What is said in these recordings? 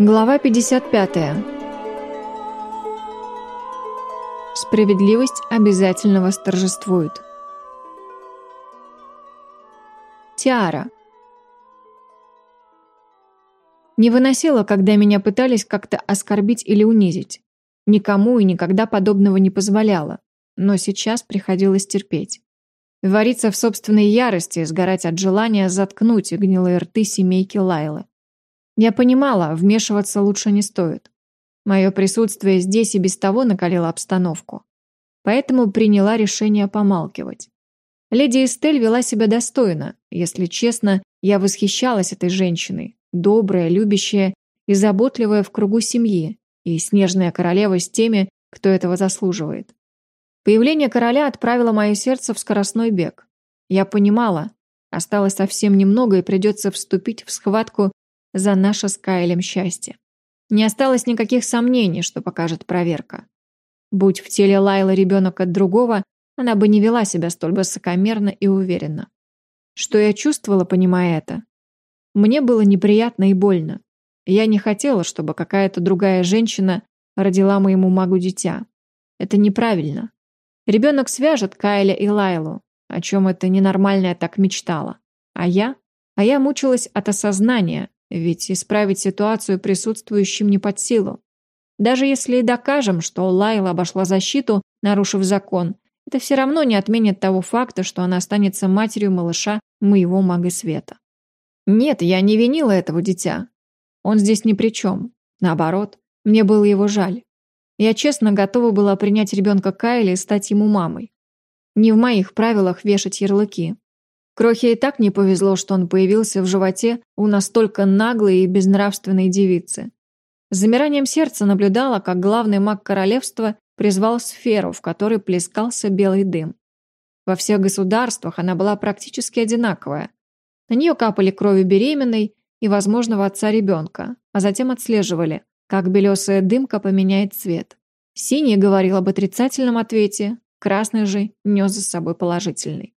Глава 55. Справедливость обязательно восторжествует. Тиара. Не выносила, когда меня пытались как-то оскорбить или унизить. Никому и никогда подобного не позволяла, но сейчас приходилось терпеть. Вариться в собственной ярости, сгорать от желания заткнуть гнилые рты семейки Лайлы. Я понимала, вмешиваться лучше не стоит. Мое присутствие здесь и без того накалило обстановку. Поэтому приняла решение помалкивать. Леди Эстель вела себя достойно. Если честно, я восхищалась этой женщиной. Добрая, любящая и заботливая в кругу семьи. И снежная королева с теми, кто этого заслуживает. Появление короля отправило мое сердце в скоростной бег. Я понимала, осталось совсем немного и придется вступить в схватку за наше с Кайлем счастье. Не осталось никаких сомнений, что покажет проверка. Будь в теле Лайлы ребенок от другого, она бы не вела себя столь высокомерно и уверенно. Что я чувствовала, понимая это? Мне было неприятно и больно. Я не хотела, чтобы какая-то другая женщина родила моему магу дитя. Это неправильно. Ребенок свяжет Кайля и Лайлу, о чем это ненормальная так мечтала. А я? А я мучилась от осознания, ведь исправить ситуацию присутствующим не под силу. Даже если и докажем, что Лайла обошла защиту, нарушив закон, это все равно не отменит того факта, что она останется матерью малыша моего мага света. Нет, я не винила этого дитя. Он здесь ни при чем. Наоборот, мне было его жаль. Я честно готова была принять ребенка Кайли и стать ему мамой. Не в моих правилах вешать ярлыки. Крохе и так не повезло, что он появился в животе у настолько наглой и безнравственной девицы. С замиранием сердца наблюдала, как главный маг королевства призвал сферу, в которой плескался белый дым. Во всех государствах она была практически одинаковая. На нее капали кровью беременной и возможного отца ребенка, а затем отслеживали, как белесая дымка поменяет цвет. Синий говорил об отрицательном ответе, красный же нес за собой положительный.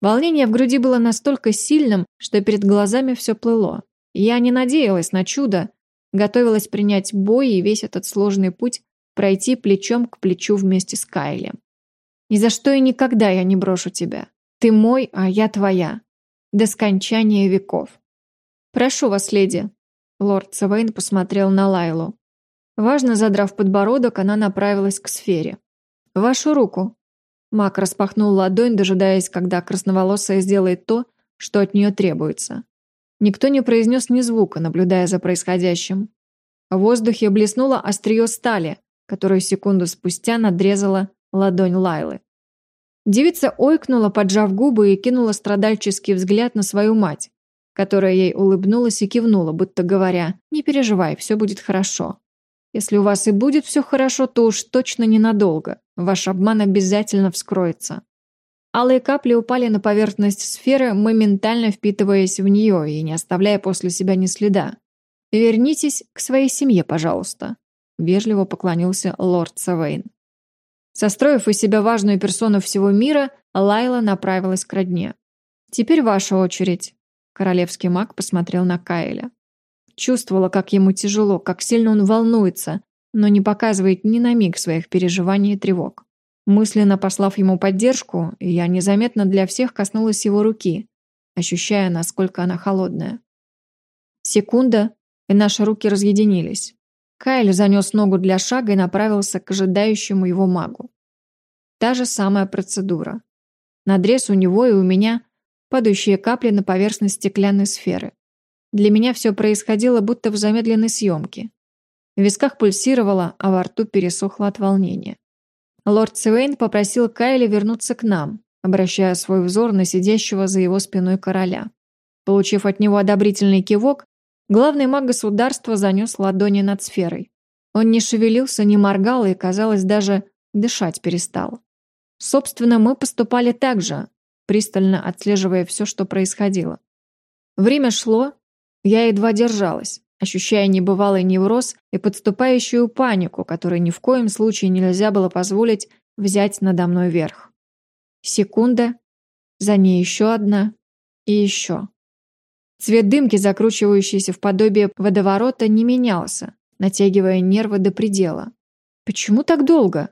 Волнение в груди было настолько сильным, что перед глазами все плыло. Я не надеялась на чудо, готовилась принять бой и весь этот сложный путь пройти плечом к плечу вместе с Кайлем. Ни за что и никогда я не брошу тебя. Ты мой, а я твоя. До скончания веков. Прошу вас, леди. Лорд Савейн посмотрел на Лайлу. Важно задрав подбородок, она направилась к сфере. «Вашу руку», Мак распахнул ладонь, дожидаясь, когда красноволосая сделает то, что от нее требуется. Никто не произнес ни звука, наблюдая за происходящим. В воздухе блеснуло острие стали, которую секунду спустя надрезала ладонь Лайлы. Девица ойкнула, поджав губы, и кинула страдальческий взгляд на свою мать, которая ей улыбнулась и кивнула, будто говоря, «Не переживай, все будет хорошо». Если у вас и будет все хорошо, то уж точно ненадолго. Ваш обман обязательно вскроется. Алые капли упали на поверхность сферы, моментально впитываясь в нее и не оставляя после себя ни следа. «Вернитесь к своей семье, пожалуйста», – вежливо поклонился лорд Савейн. Состроив из себя важную персону всего мира, Лайла направилась к родне. «Теперь ваша очередь», – королевский маг посмотрел на Кайля. Чувствовала, как ему тяжело, как сильно он волнуется, но не показывает ни на миг своих переживаний и тревог. Мысленно послав ему поддержку, я незаметно для всех коснулась его руки, ощущая, насколько она холодная. Секунда, и наши руки разъединились. Кайл занес ногу для шага и направился к ожидающему его магу. Та же самая процедура. Надрез у него и у меня, падающие капли на поверхность стеклянной сферы. Для меня все происходило будто в замедленной съемке. В висках пульсировало, а во рту пересохло от волнения. Лорд Сивейн попросил Кайли вернуться к нам, обращая свой взор на сидящего за его спиной короля. Получив от него одобрительный кивок, главный маг государства занес ладони над сферой. Он не шевелился, не моргал и, казалось, даже дышать перестал. Собственно, мы поступали так же, пристально отслеживая все, что происходило. Время шло, я едва держалась, ощущая небывалый невроз и подступающую панику, которой ни в коем случае нельзя было позволить взять надо мной верх. Секунда, за ней еще одна и еще. Цвет дымки, закручивающийся в подобие водоворота, не менялся, натягивая нервы до предела. «Почему так долго?»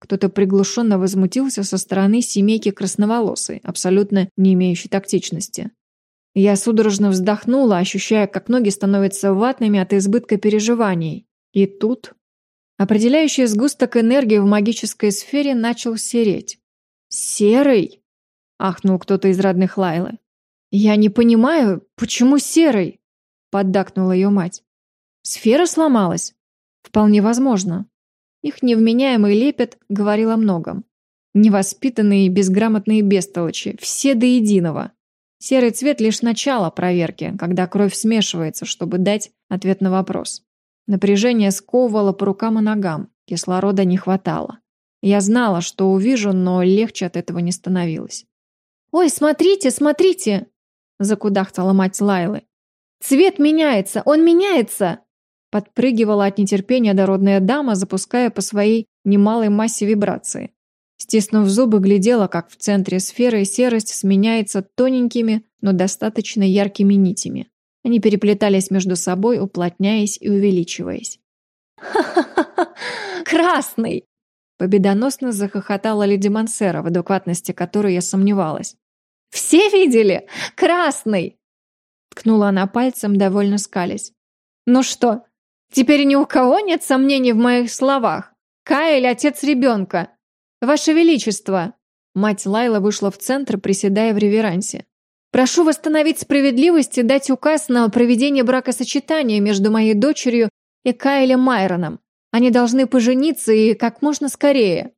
Кто-то приглушенно возмутился со стороны семейки красноволосой, абсолютно не имеющей тактичности. Я судорожно вздохнула, ощущая, как ноги становятся ватными от избытка переживаний. И тут... Определяющий сгусток энергии в магической сфере начал сереть. «Серый?» – ахнул кто-то из родных Лайлы. «Я не понимаю, почему серый?» – поддакнула ее мать. «Сфера сломалась?» «Вполне возможно». Их невменяемый лепет говорил о многом. Невоспитанные и безграмотные бестолочи, все до единого. Серый цвет лишь начало проверки, когда кровь смешивается, чтобы дать ответ на вопрос. Напряжение сковывало по рукам и ногам, кислорода не хватало. Я знала, что увижу, но легче от этого не становилось. «Ой, смотрите, смотрите!» – закудахтала мать Лайлы. «Цвет меняется, он меняется!» Подпрыгивала от нетерпения дородная дама, запуская по своей немалой массе вибрации. Стиснув зубы, глядела, как в центре сферы серость сменяется тоненькими, но достаточно яркими нитями. Они переплетались между собой, уплотняясь и увеличиваясь. «Ха-ха-ха! Красный!» Победоносно захохотала леди Мансера, в адекватности которой я сомневалась. «Все видели? Красный!» Ткнула она пальцем, довольно скались. «Ну что, теперь ни у кого нет сомнений в моих словах? Каэль – отец ребенка. Ваше Величество!» Мать Лайла вышла в центр, приседая в реверансе. «Прошу восстановить справедливость и дать указ на проведение бракосочетания между моей дочерью и Кайлем Майроном. Они должны пожениться и как можно скорее.